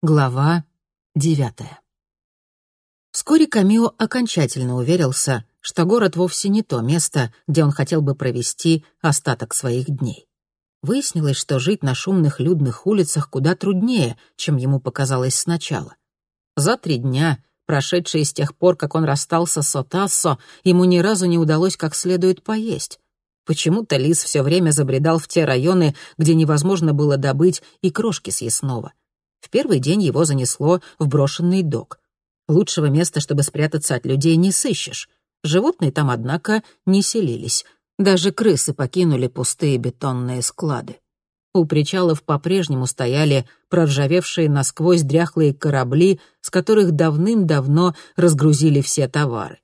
Глава девятая. Вскоре Камио окончательно уверился, что город вовсе не то место, где он хотел бы провести остаток своих дней. Выяснилось, что жить на шумных людных улицах куда труднее, чем ему показалось сначала. За три дня, прошедшие с тех пор, как он расстался с Отассо, ему ни разу не удалось как следует поесть. Почему-то Лис все время забредал в те районы, где невозможно было добыть и крошки съестного. В первый день его занесло в брошенный док. Лучшего места, чтобы спрятаться от людей, не сыщешь. Животные там, однако, не селились. Даже крысы покинули пустые бетонные склады. У причалов по-прежнему стояли проржавевшие насквозь дряхлые корабли, с которых давным-давно разгрузили все товары.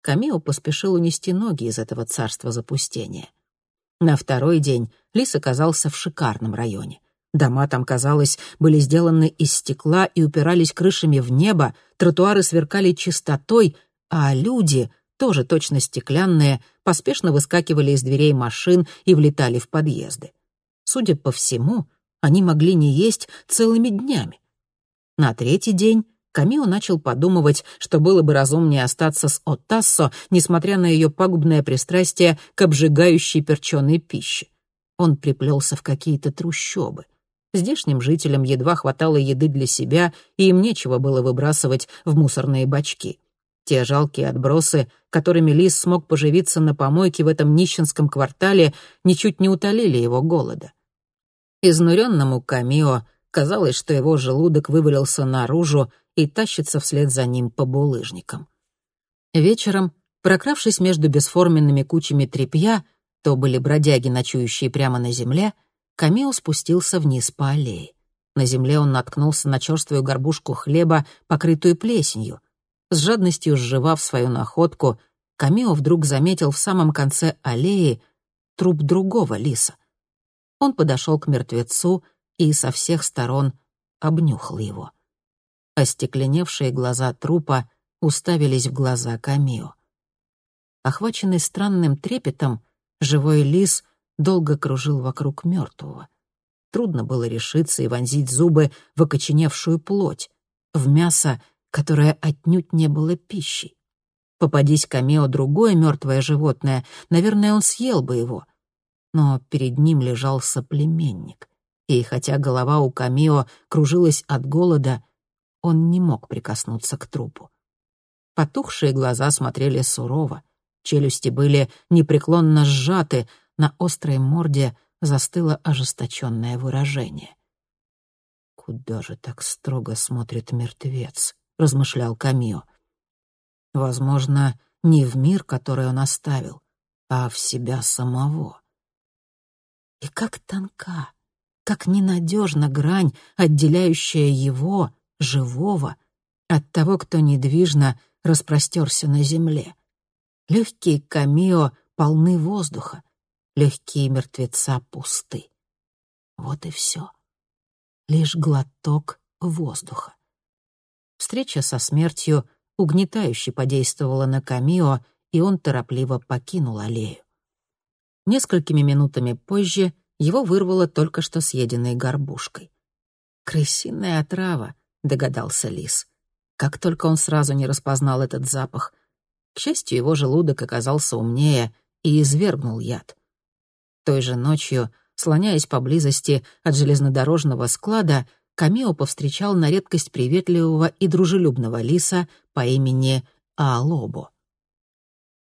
Камио поспешил унести ноги из этого царства запустения. На второй день Лис оказался в шикарном районе. Дома там, казалось, были сделаны из стекла и упирались крышами в небо, тротуары сверкали чистотой, а люди, тоже точно стеклянные, поспешно выскакивали из дверей машин и влетали в подъезды. Судя по всему, они могли не есть целыми днями. На третий день Камио начал подумывать, что было бы разумнее остаться с Оттассо, несмотря на ее пагубное пристрастие к обжигающей перченой пище. Он приплелся в какие-то трущобы — Здешним жителям едва хватало еды для себя, и им нечего было выбрасывать в мусорные бачки. Те жалкие отбросы, которыми Лис смог поживиться на помойке в этом нищенском квартале, ничуть не утолили его голода. Изнуренному Камио казалось, что его желудок вывалился наружу и тащится вслед за ним по булыжникам. Вечером, прокравшись между бесформенными кучами тряпья, то были бродяги, ночующие прямо на земле — Камео спустился вниз по аллее. На земле он наткнулся на черствую горбушку хлеба, покрытую плесенью. С жадностью сживав свою находку, Камео вдруг заметил в самом конце аллеи труп другого лиса. Он подошел к мертвецу и со всех сторон обнюхал его. Остекленевшие глаза трупа уставились в глаза Камио. Охваченный странным трепетом, живой лис долго кружил вокруг мертвого. Трудно было решиться и вонзить зубы в окоченевшую плоть, в мясо, которое отнюдь не было пищей. Попадись Камео другое мертвое животное, наверное, он съел бы его. Но перед ним лежал соплеменник, и хотя голова у Камео кружилась от голода, он не мог прикоснуться к трупу. Потухшие глаза смотрели сурово, челюсти были непреклонно сжаты, на острой морде застыло ожесточенное выражение. «Куда же так строго смотрит мертвец?» — размышлял Камио. «Возможно, не в мир, который он оставил, а в себя самого». И как тонка, как ненадежна грань, отделяющая его, живого, от того, кто недвижно распростерся на земле. Легкие камио полны воздуха, легкие мертвеца пусты. Вот и все. Лишь глоток воздуха. Встреча со смертью угнетающе подействовала на Камио, и он торопливо покинул аллею. Несколькими минутами позже его вырвало только что съеденной горбушкой. «Крысиная отрава», — догадался лис. Как только он сразу не распознал этот запах. К счастью, его желудок оказался умнее и извергнул яд. Той же ночью, слоняясь поблизости от железнодорожного склада, Камео повстречал на редкость приветливого и дружелюбного лиса по имени Аалобо.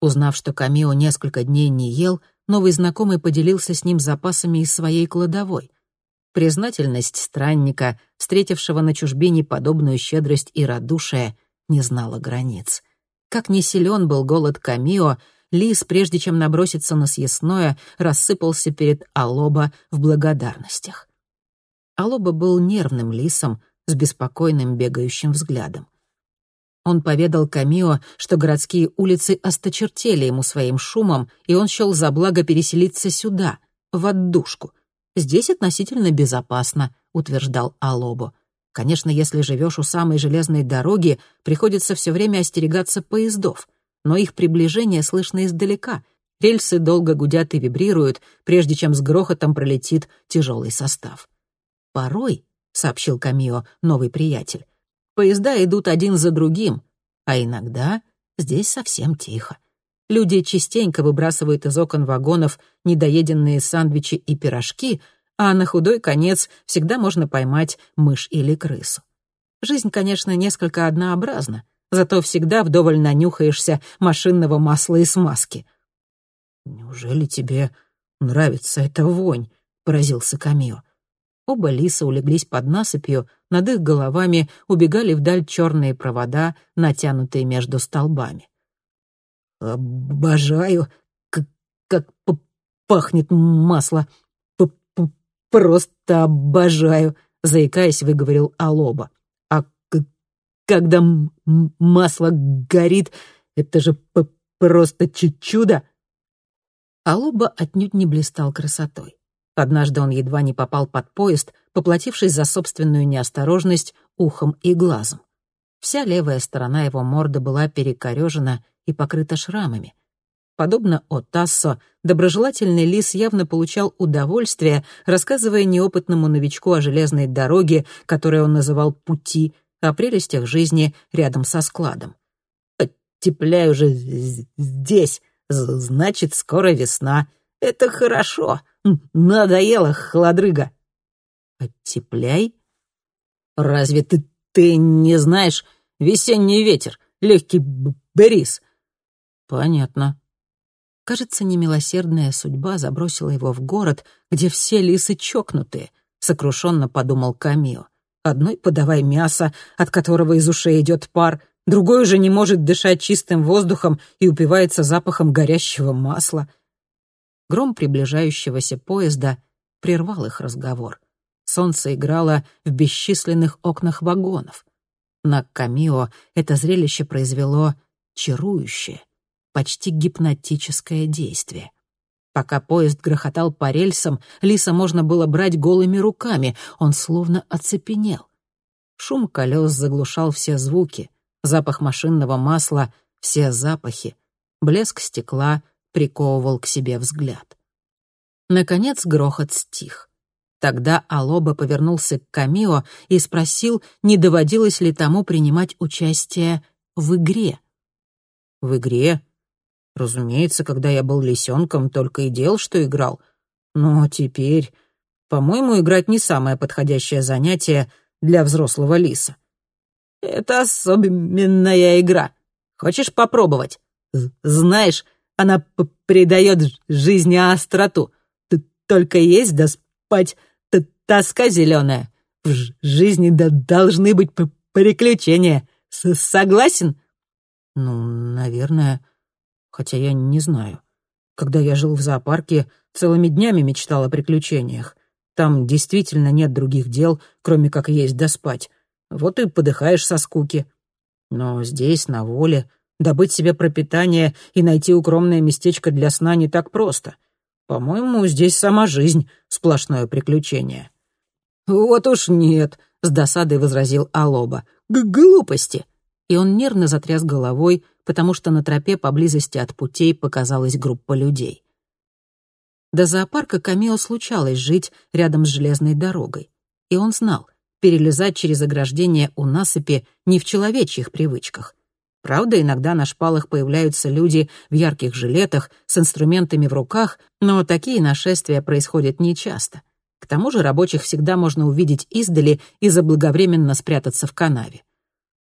Узнав, что Камео несколько дней не ел, новый знакомый поделился с ним запасами из своей кладовой. Признательность странника, встретившего на чужбине подобную щедрость и радушие, не знала границ. Как не силен был голод Камио, Лис, прежде чем наброситься на съестное, рассыпался перед Алоба в благодарностях. Алоба был нервным лисом с беспокойным бегающим взглядом. Он поведал Камио, что городские улицы осточертели ему своим шумом, и он счел за благо переселиться сюда, в отдушку. «Здесь относительно безопасно», — утверждал Алобо. «Конечно, если живешь у самой железной дороги, приходится все время остерегаться поездов но их приближение слышно издалека. Рельсы долго гудят и вибрируют, прежде чем с грохотом пролетит тяжелый состав. Порой — сообщил Камио, новый приятель. «Поезда идут один за другим, а иногда здесь совсем тихо. Люди частенько выбрасывают из окон вагонов недоеденные сэндвичи и пирожки, а на худой конец всегда можно поймать мышь или крысу. Жизнь, конечно, несколько однообразна, зато всегда вдоволь нанюхаешься машинного масла и смазки. «Неужели тебе нравится эта вонь?» — поразился Камио. Оба лиса улеглись под насыпью, над их головами убегали вдаль черные провода, натянутые между столбами. «Обожаю, как, как пахнет масло. П -п Просто обожаю», — заикаясь, выговорил Алоба. «А когда масло горит, это же просто чудо!» Алоба отнюдь не блистал красотой. Однажды он едва не попал под поезд, поплатившись за собственную неосторожность ухом и глазом. Вся левая сторона его морды была перекорежена и покрыта шрамами. Подобно Отассо, доброжелательный лис явно получал удовольствие, рассказывая неопытному новичку о железной дороге, которую он называл «пути», о прелестях жизни рядом со складом. «Тепляй уже здесь, значит, скоро весна. Это хорошо. Надоело, холодрыга». «Оттепляй? Разве ты, ты не знаешь? Весенний ветер, легкий бриз». «Понятно». Кажется, немилосердная судьба забросила его в город, где все лисы чокнутые, сокрушенно подумал Камио. Одной подавай мясо, от которого из ушей идет пар, другой уже не может дышать чистым воздухом и упивается запахом горящего масла. Гром приближающегося поезда прервал их разговор. Солнце играло в бесчисленных окнах вагонов. На Камио это зрелище произвело чарующее, почти гипнотическое действие. Пока поезд грохотал по рельсам, Лиса можно было брать голыми руками, он словно оцепенел. Шум колес заглушал все звуки, запах машинного масла, все запахи, блеск стекла приковывал к себе взгляд. Наконец грохот стих. Тогда Алоба повернулся к Камио и спросил, не доводилось ли тому принимать участие в игре. «В игре?» Разумеется, когда я был лисенком, только и делал, что играл. Но теперь, по-моему, играть не самое подходящее занятие для взрослого лиса. Это особенная игра. Хочешь попробовать? Знаешь, она придает жизни остроту. Ты только есть да спать, Т тоска зеленая. В жизни да должны быть приключения. С Согласен? Ну, наверное. Хотя я не знаю. Когда я жил в зоопарке, целыми днями мечтал о приключениях. Там действительно нет других дел, кроме как есть да спать. Вот и подыхаешь со скуки. Но здесь, на воле, добыть себе пропитание и найти укромное местечко для сна не так просто. По-моему, здесь сама жизнь — сплошное приключение. «Вот уж нет», — с досадой возразил Алоба. «Глупости!» И он нервно затряс головой, потому что на тропе поблизости от путей показалась группа людей. До зоопарка Камио случалось жить рядом с железной дорогой. И он знал, перелезать через ограждение у насыпи не в человечьих привычках. Правда, иногда на шпалах появляются люди в ярких жилетах с инструментами в руках, но такие нашествия происходят нечасто. К тому же рабочих всегда можно увидеть издали и заблаговременно спрятаться в канаве.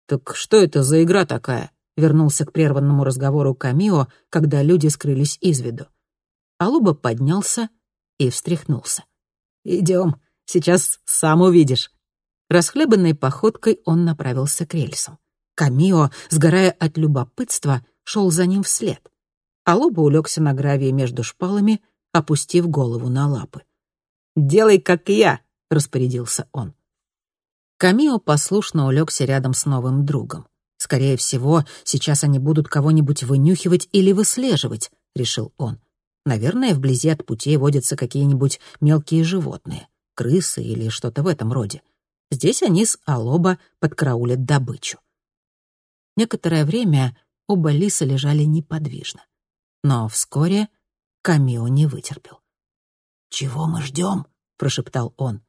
«Так что это за игра такая?» Вернулся к прерванному разговору Камио, когда люди скрылись из виду. Алуба поднялся и встряхнулся. «Идем, сейчас сам увидишь». Расхлебанной походкой он направился к рельсам. Камио, сгорая от любопытства, шел за ним вслед. Алуба улегся на гравии между шпалами, опустив голову на лапы. «Делай, как я», — распорядился он. Камио послушно улегся рядом с новым другом. Скорее всего, сейчас они будут кого-нибудь вынюхивать или выслеживать, решил он. Наверное, вблизи от путей водятся какие-нибудь мелкие животные, крысы или что-то в этом роде. Здесь они с Алоба подкраулят добычу. Некоторое время оба лиса лежали неподвижно. Но вскоре Камио не вытерпел. «Чего мы ждем?» — прошептал он.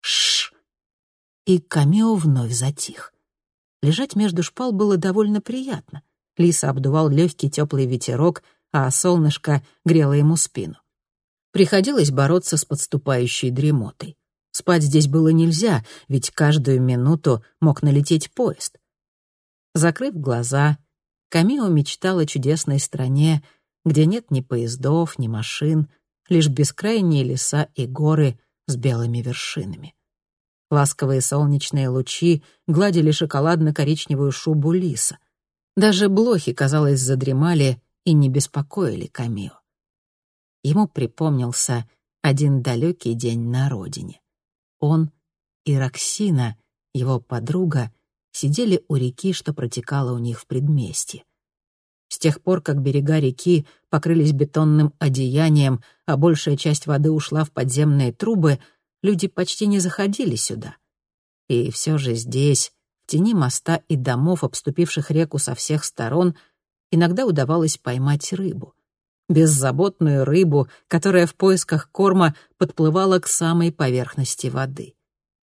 «Шш! и Камео вновь затих. Лежать между шпал было довольно приятно. Лиса обдувал легкий теплый ветерок, а солнышко грело ему спину. Приходилось бороться с подступающей дремотой. Спать здесь было нельзя, ведь каждую минуту мог налететь поезд. Закрыв глаза, Камио мечтал о чудесной стране, где нет ни поездов, ни машин, лишь бескрайние леса и горы с белыми вершинами. Ласковые солнечные лучи гладили шоколадно-коричневую шубу лиса. Даже блохи, казалось, задремали и не беспокоили Камио. Ему припомнился один далекий день на родине. Он и Роксина, его подруга, сидели у реки, что протекала у них в предместье. С тех пор, как берега реки покрылись бетонным одеянием, а большая часть воды ушла в подземные трубы, люди почти не заходили сюда. И все же здесь, в тени моста и домов, обступивших реку со всех сторон, иногда удавалось поймать рыбу. Беззаботную рыбу, которая в поисках корма подплывала к самой поверхности воды.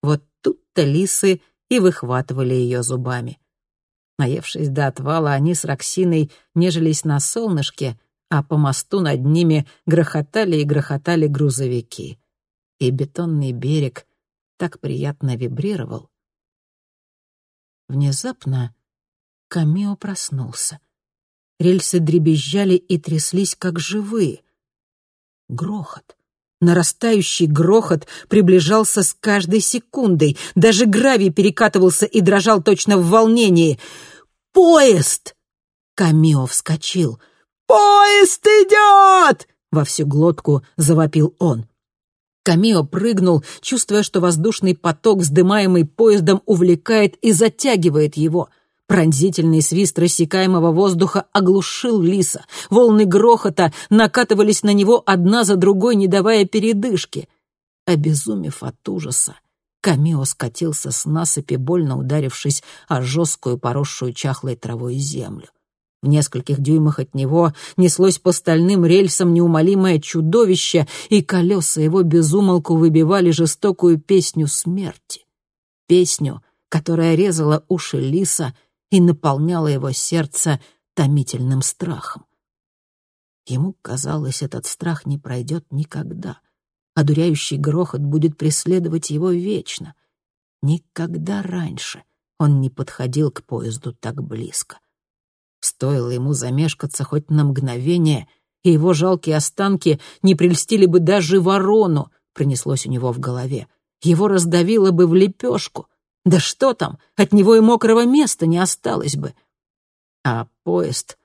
Вот тут-то лисы и выхватывали ее зубами. Наевшись до отвала, они с Роксиной нежились на солнышке, а по мосту над ними грохотали и грохотали грузовики. И бетонный берег так приятно вибрировал. Внезапно Камео проснулся. Рельсы дребезжали и тряслись, как живые. Грохот. Нарастающий грохот приближался с каждой секундой. Даже гравий перекатывался и дрожал точно в волнении. «Поезд!» Камио вскочил. «Поезд идет!» Во всю глотку завопил он. Камио прыгнул, чувствуя, что воздушный поток, вздымаемый поездом, увлекает и затягивает его — Пронзительный свист рассекаемого воздуха оглушил лиса. Волны грохота накатывались на него одна за другой, не давая передышки. Обезумев от ужаса, Камио скатился с насыпи, больно ударившись о жесткую, поросшую чахлой травой землю. В нескольких дюймах от него неслось по стальным рельсам неумолимое чудовище, и колеса его безумолку выбивали жестокую песню смерти. Песню, которая резала уши лиса и наполняло его сердце томительным страхом. Ему казалось, этот страх не пройдет никогда. Одуряющий грохот будет преследовать его вечно. Никогда раньше он не подходил к поезду так близко. Стоило ему замешкаться хоть на мгновение, и его жалкие останки не прельстили бы даже ворону, пронеслось у него в голове. Его раздавило бы в лепешку. Да что там, от него и мокрого места не осталось бы. А поезд,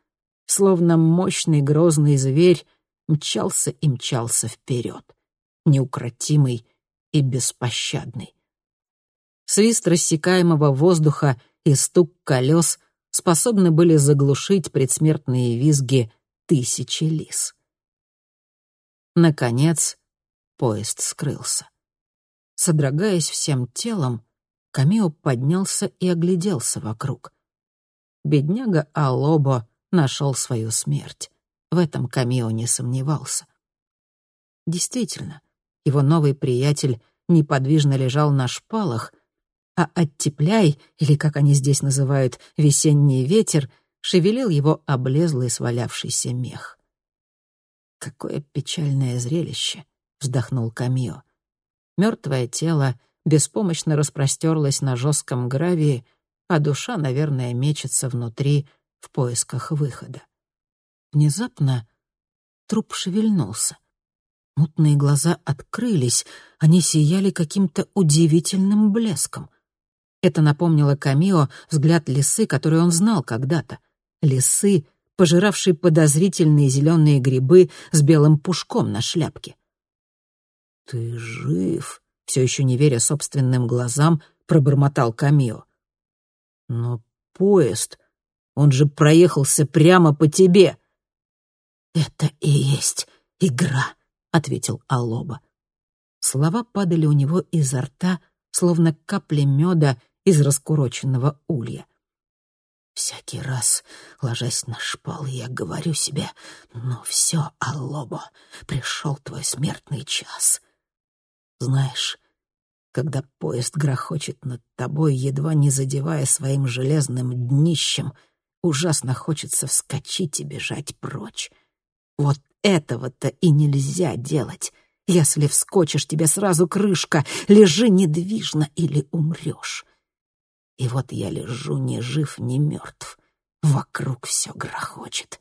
словно мощный грозный зверь, мчался и мчался вперед, неукротимый и беспощадный. Свист рассекаемого воздуха и стук колес способны были заглушить предсмертные визги тысячи лис. Наконец, поезд скрылся. Содрогаясь всем телом, Камио поднялся и огляделся вокруг. Бедняга Алобо нашел свою смерть. В этом Камио не сомневался. Действительно, его новый приятель неподвижно лежал на шпалах, а оттепляй, или как они здесь называют, весенний ветер, шевелил его облезлый свалявшийся мех. «Какое печальное зрелище!» — вздохнул Камио. Мертвое тело беспомощно распростерлась на жестком гравии, а душа, наверное, мечется внутри в поисках выхода. Внезапно труп шевельнулся. Мутные глаза открылись, они сияли каким-то удивительным блеском. Это напомнило Камио взгляд лисы, который он знал когда-то. Лисы, пожиравшей подозрительные зеленые грибы с белым пушком на шляпке. «Ты жив?» все еще не веря собственным глазам, пробормотал Камио. «Но поезд, он же проехался прямо по тебе!» «Это и есть игра», — ответил Алоба. Слова падали у него изо рта, словно капли меда из раскуроченного улья. Всякий раз, ложась на шпалы, я говорю себе, «Ну все, Аллобо, пришел твой смертный час. Знаешь, когда поезд грохочет над тобой, едва не задевая своим железным днищем, ужасно хочется вскочить и бежать прочь. Вот этого-то и нельзя делать. Если вскочишь, тебе сразу крышка, лежи недвижно или умрешь. И вот я лежу ни жив, ни мертв. Вокруг все грохочет.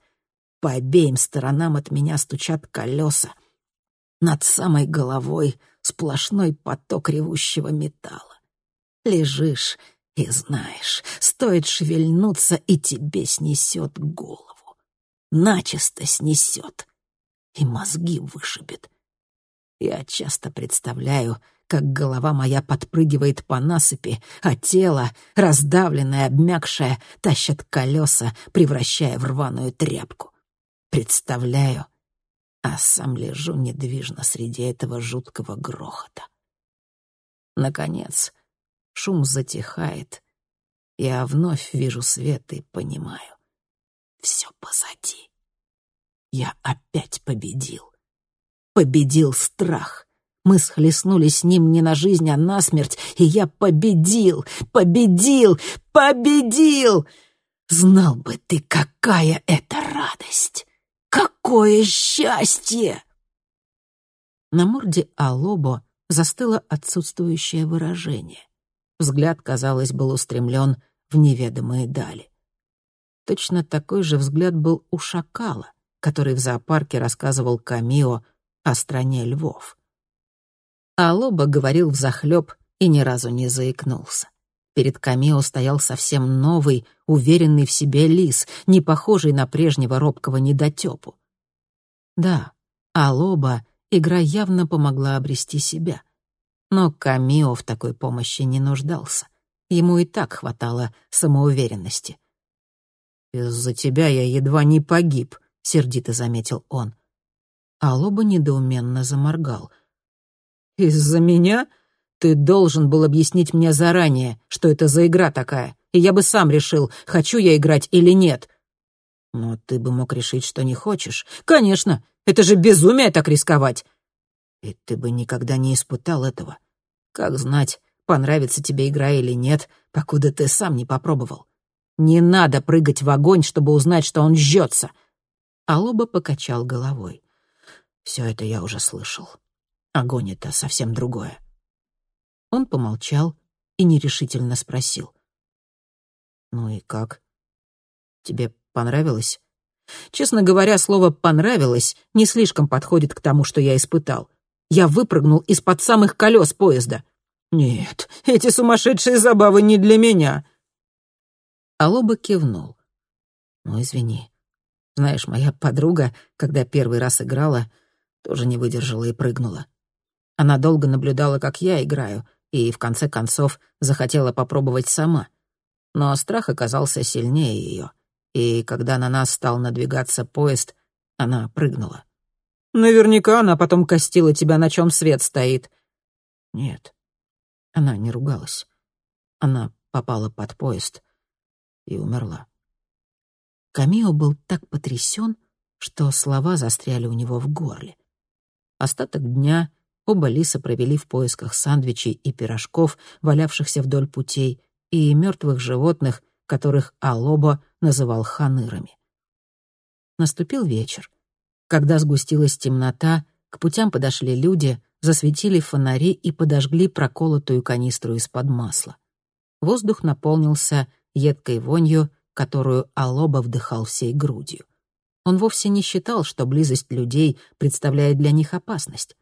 По обеим сторонам от меня стучат колеса. Над самой головой сплошной поток ревущего металла. Лежишь и знаешь, стоит шевельнуться, и тебе снесет голову. Начисто снесет. И мозги вышибет. Я часто представляю, как голова моя подпрыгивает по насыпи, а тело, раздавленное, обмякшее, тащат колеса, превращая в рваную тряпку. Представляю, а сам лежу недвижно среди этого жуткого грохота. Наконец, шум затихает. Я вновь вижу свет и понимаю. Все позади. Я опять победил. Победил страх. Мы схлестнулись с ним не на жизнь, а на смерть, и я победил, победил, победил! Знал бы ты, какая это радость! Какое счастье! На морде Алобо застыло отсутствующее выражение. Взгляд, казалось, был устремлен в неведомые дали. Точно такой же взгляд был у шакала, который в зоопарке рассказывал Камио о стране львов. А Лоба говорил взахлёб и ни разу не заикнулся. Перед Камео стоял совсем новый, уверенный в себе лис, не похожий на прежнего робкого недотёпу. Да, Алоба игра явно помогла обрести себя. Но Камио в такой помощи не нуждался. Ему и так хватало самоуверенности. «Из-за тебя я едва не погиб», — сердито заметил он. Алоба недоуменно заморгал — «Из-за меня? Ты должен был объяснить мне заранее, что это за игра такая, и я бы сам решил, хочу я играть или нет». «Но ты бы мог решить, что не хочешь». «Конечно! Это же безумие так рисковать!» «И ты бы никогда не испытал этого. Как знать, понравится тебе игра или нет, покуда ты сам не попробовал. Не надо прыгать в огонь, чтобы узнать, что он жжется!» Алоба покачал головой. «Все это я уже слышал. Огонь — это совсем другое. Он помолчал и нерешительно спросил. «Ну и как? Тебе понравилось?» Честно говоря, слово «понравилось» не слишком подходит к тому, что я испытал. Я выпрыгнул из-под самых колес поезда. «Нет, эти сумасшедшие забавы не для меня». Алоба кивнул. «Ну, извини. Знаешь, моя подруга, когда первый раз играла, тоже не выдержала и прыгнула. Она долго наблюдала, как я играю, и в конце концов захотела попробовать сама. Но страх оказался сильнее ее, и когда на нас стал надвигаться поезд, она прыгнула. «Наверняка она потом костила тебя, на чем свет стоит». Нет, она не ругалась. Она попала под поезд и умерла. Камио был так потрясен, что слова застряли у него в горле. Остаток дня Оба лиса провели в поисках сандвичей и пирожков, валявшихся вдоль путей, и мертвых животных, которых Алобо называл ханырами. Наступил вечер. Когда сгустилась темнота, к путям подошли люди, засветили фонари и подожгли проколотую канистру из-под масла. Воздух наполнился едкой вонью, которую Алоба вдыхал всей грудью. Он вовсе не считал, что близость людей представляет для них опасность.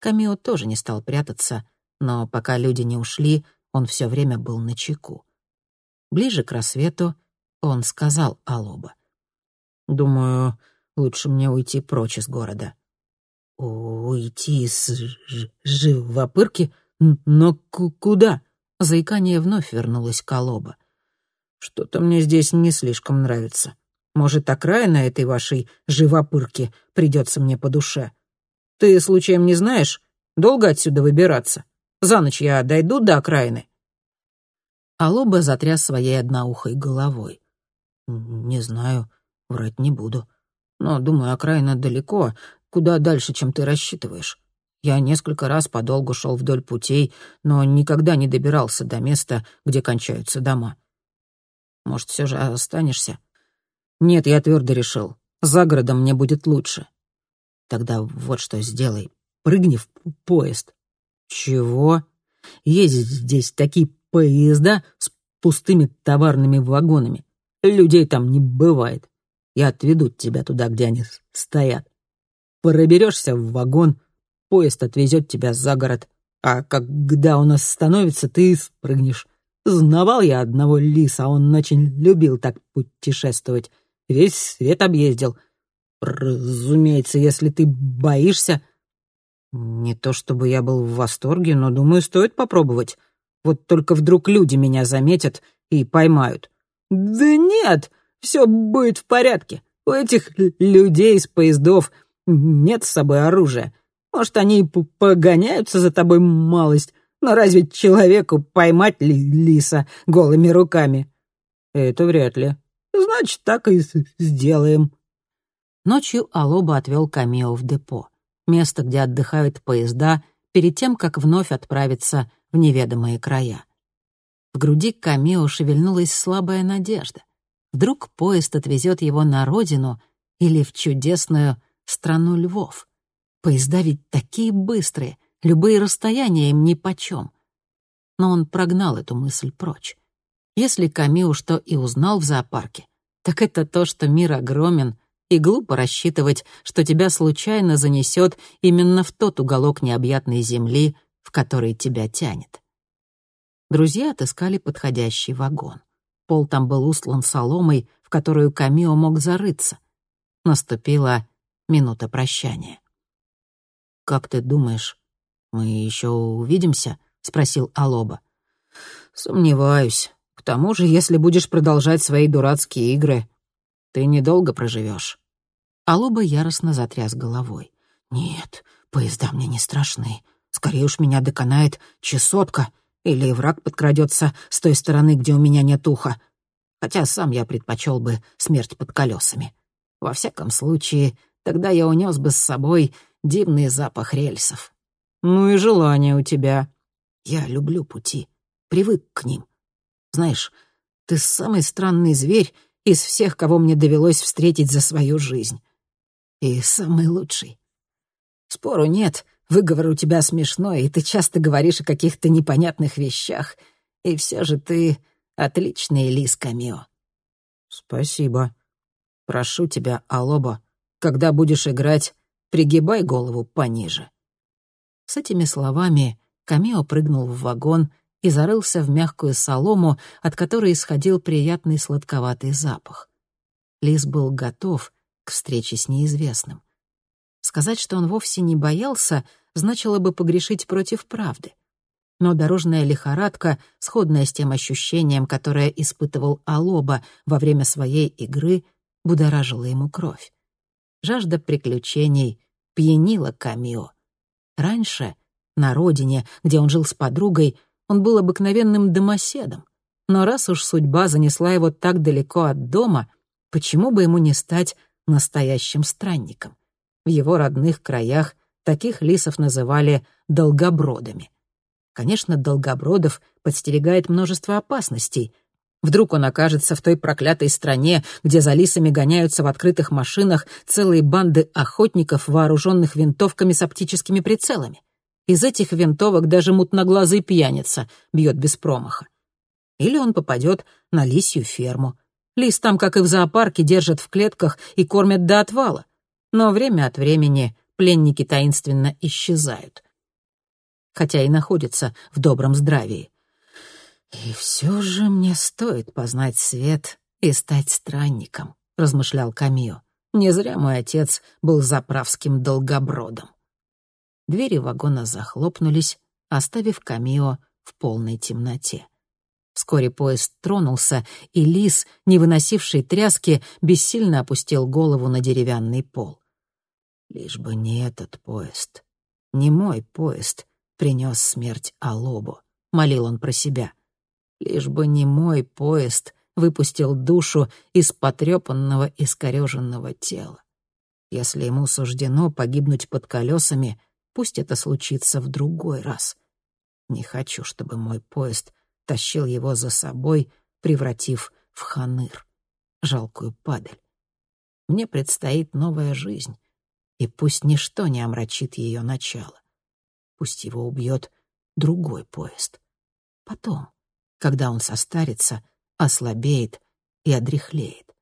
Камио тоже не стал прятаться, но пока люди не ушли, он все время был на чеку. Ближе к рассвету он сказал Алоба. «Думаю, лучше мне уйти прочь из города». «Уйти из живопырки? Но куда?» Заикание вновь вернулось к Алоба. «Что-то мне здесь не слишком нравится. Может, окраина этой вашей живопырки придется мне по душе. Ты случаем не знаешь, долго отсюда выбираться? За ночь я дойду до окраины?» Алоба затряс своей одноухой головой. «Не знаю, врать не буду. Но, думаю, окраина далеко, куда дальше, чем ты рассчитываешь. Я несколько раз подолгу шел вдоль путей, но никогда не добирался до места, где кончаются дома. Может, все же останешься? Нет, я твердо решил. За городом мне будет лучше. Тогда вот что сделай. Прыгни в поезд. Чего? Есть здесь такие поезда с пустыми товарными вагонами. Людей там не бывает. Я отведу тебя туда, где они стоят. Проберешься в вагон, поезд отвезет тебя за город, а когда он остановится, ты спрыгнешь. Знавал я одного лиса, он очень любил так путешествовать. Весь свет объездил. Разумеется, если ты боишься... Не то чтобы я был в восторге, но, думаю, стоит попробовать. Вот только вдруг люди меня заметят и поймают. Да нет, все будет в порядке. У этих людей из поездов нет с собой оружия. Может, они погоняются за тобой малость, но разве человеку поймать ли лиса голыми руками? Это вряд ли. Значит, так и сделаем. Ночью Алоба отвел Камео в депо, место, где отдыхают поезда, перед тем, как вновь отправиться в неведомые края. В груди Камео шевельнулась слабая надежда. Вдруг поезд отвезет его на родину или в чудесную страну львов. Поезда ведь такие быстрые, любые расстояния им нипочем. Но он прогнал эту мысль прочь. Если Камиу что и узнал в зоопарке, так это то, что мир огромен, и глупо рассчитывать, что тебя случайно занесет именно в тот уголок необъятной земли, в который тебя тянет. Друзья отыскали подходящий вагон. Пол там был устлан соломой, в которую Камио мог зарыться. Наступила минута прощания. «Как ты думаешь, мы еще увидимся?» — спросил Алоба. «Сомневаюсь. К тому же, если будешь продолжать свои дурацкие игры, ты недолго проживешь. Алоба яростно затряс головой. «Нет, поезда мне не страшны. Скорее уж меня доконает чесотка, или враг подкрадется с той стороны, где у меня нет уха. Хотя сам я предпочел бы смерть под колесами. Во всяком случае, тогда я унес бы с собой дивный запах рельсов. Ну и желание у тебя. Я люблю пути, привык к ним. Знаешь, ты самый странный зверь из всех, кого мне довелось встретить за свою жизнь. И самый лучший. Спору нет, выговор у тебя смешной, и ты часто говоришь о каких-то непонятных вещах, и все же ты отличный лис Камио. Спасибо. Прошу тебя, Алоба, когда будешь играть, пригибай голову пониже. С этими словами Камио прыгнул в вагон и зарылся в мягкую солому, от которой исходил приятный сладковатый запах. Лис был готов к встрече с неизвестным. Сказать, что он вовсе не боялся, значило бы погрешить против правды. Но дорожная лихорадка, сходная с тем ощущением, которое испытывал Алоба во время своей игры, будоражила ему кровь. Жажда приключений пьянила Камио. Раньше, на родине, где он жил с подругой, он был обыкновенным домоседом. Но раз уж судьба занесла его так далеко от дома, почему бы ему не стать настоящим странником? В его родных краях таких лисов называли долгобродами. Конечно, долгобродов подстерегает множество опасностей. Вдруг он окажется в той проклятой стране, где за лисами гоняются в открытых машинах целые банды охотников, вооруженных винтовками с оптическими прицелами. Из этих винтовок даже мутноглазый пьяница бьет без промаха. Или он попадет на лисью ферму. Лис там, как и в зоопарке, держат в клетках и кормят до отвала. Но время от времени пленники таинственно исчезают. Хотя и находятся в добром здравии. «И все же мне стоит познать свет и стать странником», — размышлял Камио. «Не зря мой отец был заправским долгобродом». Двери вагона захлопнулись, оставив Камио в полной темноте. Вскоре поезд тронулся, и лис, не выносивший тряски, бессильно опустил голову на деревянный пол. Лишь бы не этот поезд, не мой поезд принес смерть Алобу, молил он про себя. Лишь бы не мой поезд выпустил душу из потрепанного, искореженного тела. Если ему суждено погибнуть под колесами, Пусть это случится в другой раз. Не хочу, чтобы мой поезд тащил его за собой, превратив в ханыр, жалкую падаль. Мне предстоит новая жизнь, и пусть ничто не омрачит ее начало. Пусть его убьет другой поезд. Потом, когда он состарится, ослабеет и одряхлеет.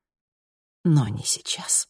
Но не сейчас.